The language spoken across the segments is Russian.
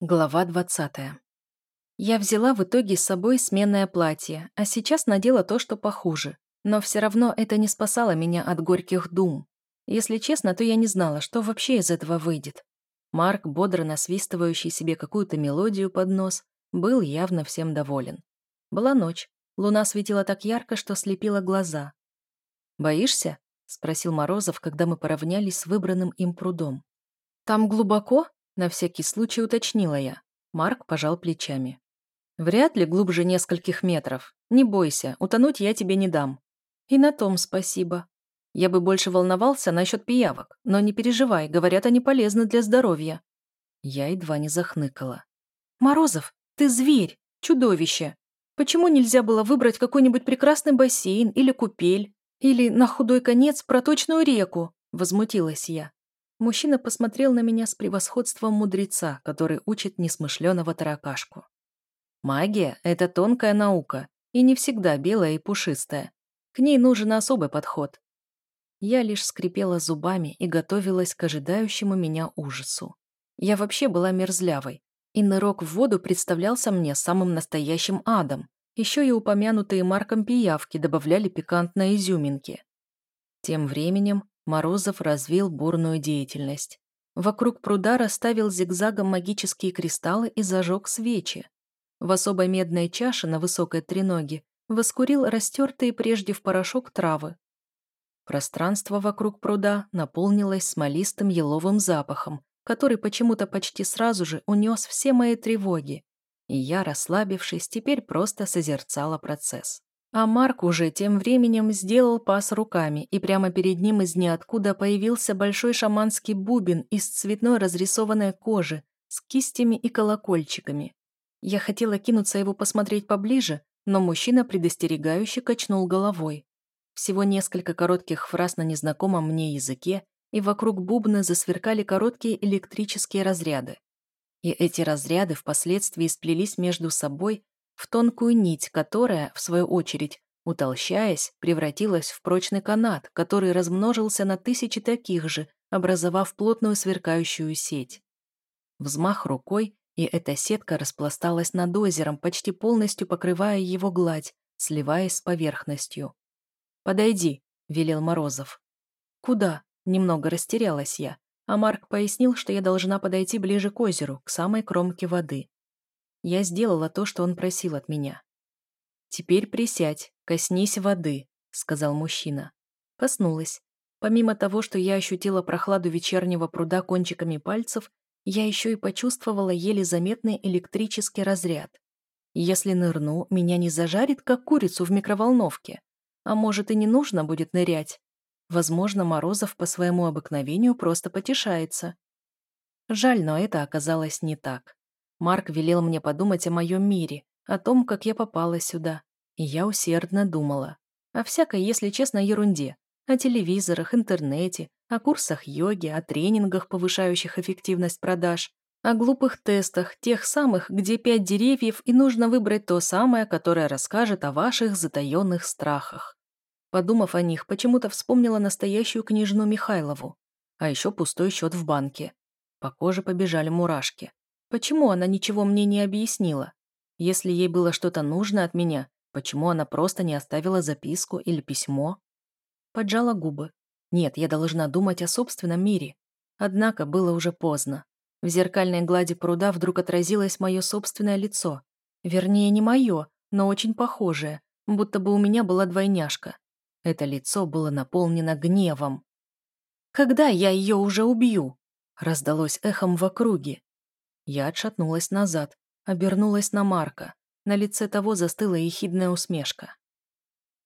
Глава 20. Я взяла в итоге с собой сменное платье, а сейчас надела то, что похуже. Но все равно это не спасало меня от горьких дум. Если честно, то я не знала, что вообще из этого выйдет. Марк, бодро насвистывающий себе какую-то мелодию под нос, был явно всем доволен. Была ночь. Луна светила так ярко, что слепила глаза. «Боишься?» — спросил Морозов, когда мы поравнялись с выбранным им прудом. «Там глубоко?» На всякий случай уточнила я. Марк пожал плечами. «Вряд ли глубже нескольких метров. Не бойся, утонуть я тебе не дам». «И на том спасибо. Я бы больше волновался насчет пиявок, но не переживай, говорят, они полезны для здоровья». Я едва не захныкала. «Морозов, ты зверь, чудовище. Почему нельзя было выбрать какой-нибудь прекрасный бассейн или купель? Или, на худой конец, проточную реку?» Возмутилась я. Мужчина посмотрел на меня с превосходством мудреца, который учит несмышленого таракашку. Магия — это тонкая наука, и не всегда белая и пушистая. К ней нужен особый подход. Я лишь скрипела зубами и готовилась к ожидающему меня ужасу. Я вообще была мерзлявой, и нырок в воду представлялся мне самым настоящим адом. Еще и упомянутые Марком пиявки добавляли пикантной изюминки. Тем временем Морозов развил бурную деятельность. Вокруг пруда расставил зигзагом магические кристаллы и зажег свечи. В особой медной чаше на высокой треноге воскурил растертые прежде в порошок травы. Пространство вокруг пруда наполнилось смолистым еловым запахом, который почему-то почти сразу же унес все мои тревоги, и я, расслабившись, теперь просто созерцала процесс. А Марк уже тем временем сделал пас руками, и прямо перед ним из ниоткуда появился большой шаманский бубен из цветной разрисованной кожи с кистями и колокольчиками. Я хотела кинуться его посмотреть поближе, но мужчина предостерегающе качнул головой. Всего несколько коротких фраз на незнакомом мне языке, и вокруг бубна засверкали короткие электрические разряды. И эти разряды впоследствии сплелись между собой в тонкую нить, которая, в свою очередь, утолщаясь, превратилась в прочный канат, который размножился на тысячи таких же, образовав плотную сверкающую сеть. Взмах рукой, и эта сетка распласталась над озером, почти полностью покрывая его гладь, сливаясь с поверхностью. «Подойди», — велел Морозов. «Куда?» — немного растерялась я, а Марк пояснил, что я должна подойти ближе к озеру, к самой кромке воды. Я сделала то, что он просил от меня. «Теперь присядь, коснись воды», — сказал мужчина. Коснулась. Помимо того, что я ощутила прохладу вечернего пруда кончиками пальцев, я еще и почувствовала еле заметный электрический разряд. Если нырну, меня не зажарит, как курицу в микроволновке. А может, и не нужно будет нырять. Возможно, Морозов по своему обыкновению просто потешается. Жаль, но это оказалось не так. Марк велел мне подумать о моем мире, о том, как я попала сюда. И я усердно думала. О всякой, если честно, ерунде. О телевизорах, интернете, о курсах йоги, о тренингах, повышающих эффективность продаж, о глупых тестах, тех самых, где пять деревьев и нужно выбрать то самое, которое расскажет о ваших затаенных страхах. Подумав о них, почему-то вспомнила настоящую княжну Михайлову, а еще пустой счет в банке. По коже побежали мурашки. Почему она ничего мне не объяснила? Если ей было что-то нужно от меня, почему она просто не оставила записку или письмо? Поджала губы. Нет, я должна думать о собственном мире. Однако было уже поздно. В зеркальной глади пруда вдруг отразилось мое собственное лицо. Вернее, не мое, но очень похожее, будто бы у меня была двойняшка. Это лицо было наполнено гневом. «Когда я ее уже убью?» раздалось эхом в округе. Я отшатнулась назад, обернулась на Марка. На лице того застыла ехидная усмешка.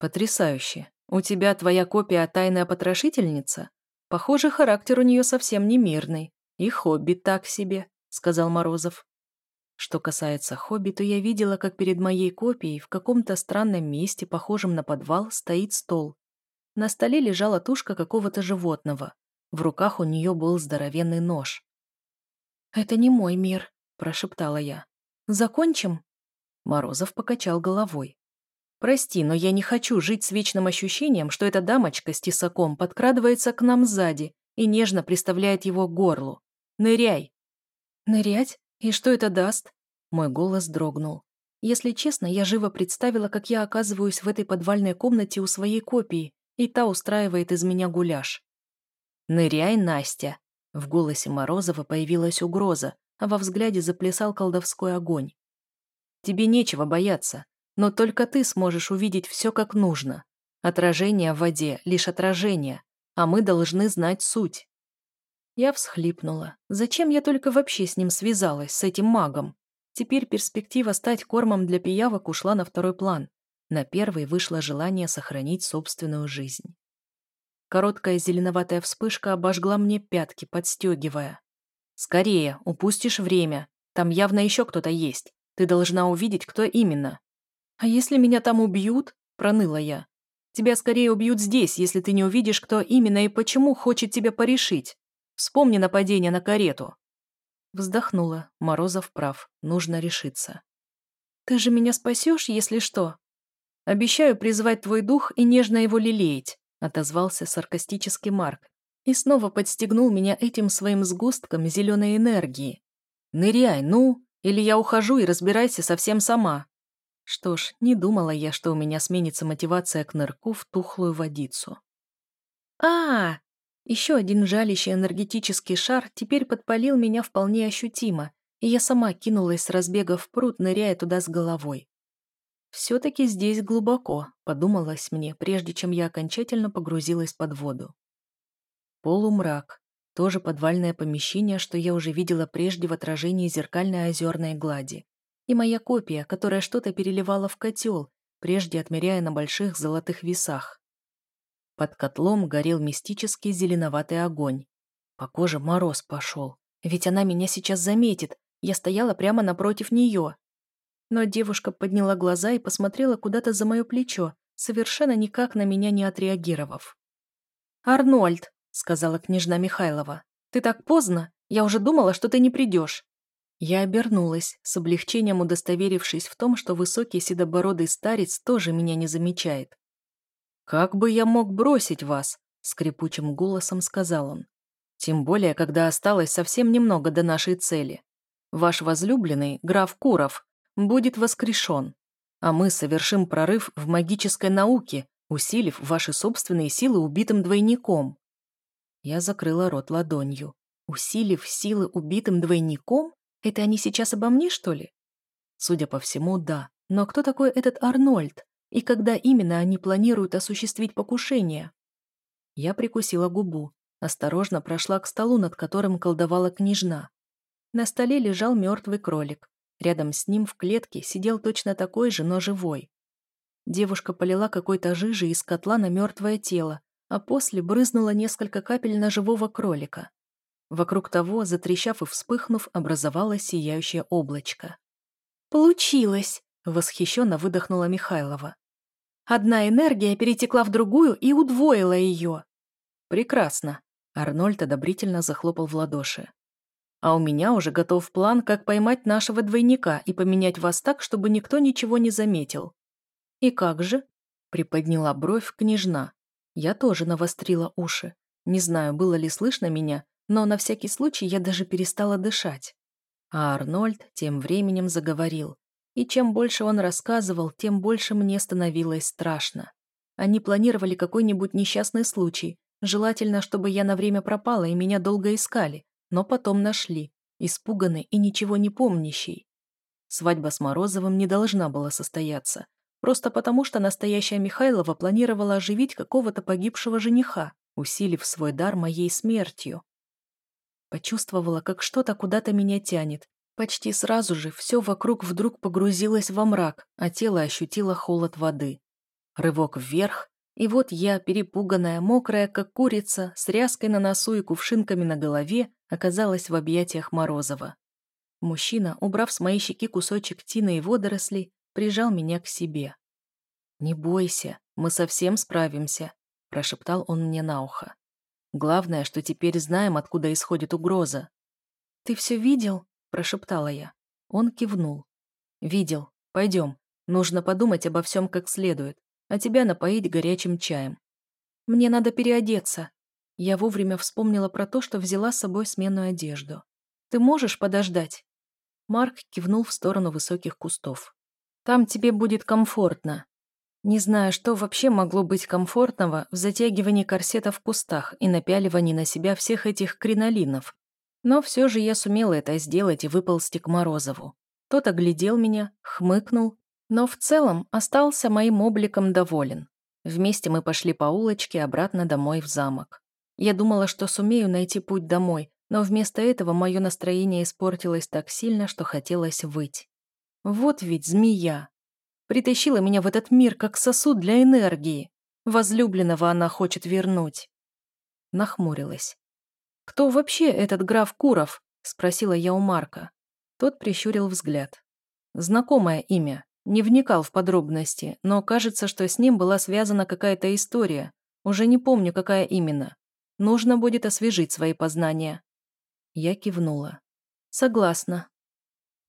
«Потрясающе. У тебя твоя копия тайная потрошительница? Похоже, характер у нее совсем не мирный. И хобби так себе», — сказал Морозов. Что касается хобби, то я видела, как перед моей копией в каком-то странном месте, похожем на подвал, стоит стол. На столе лежала тушка какого-то животного. В руках у нее был здоровенный нож. «Это не мой мир», – прошептала я. «Закончим?» Морозов покачал головой. «Прости, но я не хочу жить с вечным ощущением, что эта дамочка с тесаком подкрадывается к нам сзади и нежно приставляет его к горлу. Ныряй!» «Нырять? «И что это даст?» Мой голос дрогнул. Если честно, я живо представила, как я оказываюсь в этой подвальной комнате у своей копии, и та устраивает из меня гуляш. «Ныряй, Настя!» В голосе Морозова появилась угроза, а во взгляде заплясал колдовской огонь. «Тебе нечего бояться, но только ты сможешь увидеть все как нужно. Отражение в воде — лишь отражение, а мы должны знать суть». Я всхлипнула. Зачем я только вообще с ним связалась, с этим магом? Теперь перспектива стать кормом для пиявок ушла на второй план. На первый вышло желание сохранить собственную жизнь. Короткая зеленоватая вспышка обожгла мне пятки, подстегивая. «Скорее, упустишь время. Там явно еще кто-то есть. Ты должна увидеть, кто именно». «А если меня там убьют?» – проныла я. «Тебя скорее убьют здесь, если ты не увидишь, кто именно и почему хочет тебя порешить. Вспомни нападение на карету». Вздохнула. Морозов прав. Нужно решиться. «Ты же меня спасешь, если что?» «Обещаю призвать твой дух и нежно его лелеять», отозвался саркастический Марк и снова подстегнул меня этим своим сгустком зеленой энергии. «Ныряй, ну, или я ухожу и разбирайся совсем сама». Что ж, не думала я, что у меня сменится мотивация к нырку в тухлую водицу. а, -а, -а еще один жалящий энергетический шар теперь подпалил меня вполне ощутимо, и я сама кинулась с разбега в пруд, ныряя туда с головой. «Все-таки здесь глубоко», — подумалось мне, прежде чем я окончательно погрузилась под воду. Полумрак. Тоже подвальное помещение, что я уже видела прежде в отражении зеркальной озерной глади. И моя копия, которая что-то переливала в котел, прежде отмеряя на больших золотых весах. Под котлом горел мистический зеленоватый огонь. По коже мороз пошел. Ведь она меня сейчас заметит. Я стояла прямо напротив нее. Но девушка подняла глаза и посмотрела куда-то за мое плечо, совершенно никак на меня не отреагировав. «Арнольд», — сказала княжна Михайлова, — «ты так поздно. Я уже думала, что ты не придешь». Я обернулась, с облегчением удостоверившись в том, что высокий седобородый старец тоже меня не замечает. «Как бы я мог бросить вас?» — скрипучим голосом сказал он. «Тем более, когда осталось совсем немного до нашей цели. Ваш возлюбленный, граф Куров, будет воскрешен, а мы совершим прорыв в магической науке, усилив ваши собственные силы убитым двойником». Я закрыла рот ладонью. «Усилив силы убитым двойником? Это они сейчас обо мне, что ли?» Судя по всему, да. Но кто такой этот Арнольд? И когда именно они планируют осуществить покушение? Я прикусила губу, осторожно прошла к столу, над которым колдовала княжна. На столе лежал мертвый кролик. Рядом с ним в клетке сидел точно такой же, но живой. Девушка полила какой-то жижей из котла на мертвое тело, а после брызнула несколько капель на живого кролика. Вокруг того, затрещав и вспыхнув, образовалось сияющее облачко. «Получилось!» — восхищенно выдохнула Михайлова. Одна энергия перетекла в другую и удвоила ее. Прекрасно. Арнольд одобрительно захлопал в ладоши. А у меня уже готов план, как поймать нашего двойника и поменять вас так, чтобы никто ничего не заметил. И как же? Приподняла бровь княжна. Я тоже навострила уши. Не знаю, было ли слышно меня, но на всякий случай я даже перестала дышать. А Арнольд тем временем заговорил. И чем больше он рассказывал, тем больше мне становилось страшно. Они планировали какой-нибудь несчастный случай, желательно, чтобы я на время пропала и меня долго искали, но потом нашли, испуганный и ничего не помнящий. Свадьба с Морозовым не должна была состояться, просто потому что настоящая Михайлова планировала оживить какого-то погибшего жениха, усилив свой дар моей смертью. Почувствовала, как что-то куда-то меня тянет, Почти сразу же все вокруг вдруг погрузилось во мрак, а тело ощутило холод воды. Рывок вверх, и вот я, перепуганная, мокрая, как курица, с ряской на носу и кувшинками на голове, оказалась в объятиях Морозова. Мужчина, убрав с моей щеки кусочек тины и водорослей, прижал меня к себе. «Не бойся, мы совсем справимся», – прошептал он мне на ухо. «Главное, что теперь знаем, откуда исходит угроза». «Ты все видел?» прошептала я. Он кивнул. «Видел. Пойдем. Нужно подумать обо всем как следует, а тебя напоить горячим чаем. Мне надо переодеться». Я вовремя вспомнила про то, что взяла с собой сменную одежду. «Ты можешь подождать?» Марк кивнул в сторону высоких кустов. «Там тебе будет комфортно». Не знаю, что вообще могло быть комфортного в затягивании корсета в кустах и напяливании на себя всех этих кринолинов. Но все же я сумела это сделать и выползти к Морозову. Тот оглядел меня, хмыкнул, но в целом остался моим обликом доволен. Вместе мы пошли по улочке обратно домой в замок. Я думала, что сумею найти путь домой, но вместо этого мое настроение испортилось так сильно, что хотелось выть. Вот ведь змея. Притащила меня в этот мир как сосуд для энергии. Возлюбленного она хочет вернуть. Нахмурилась. «Кто вообще этот граф Куров?» – спросила я у Марка. Тот прищурил взгляд. Знакомое имя. Не вникал в подробности, но кажется, что с ним была связана какая-то история. Уже не помню, какая именно. Нужно будет освежить свои познания. Я кивнула. Согласна.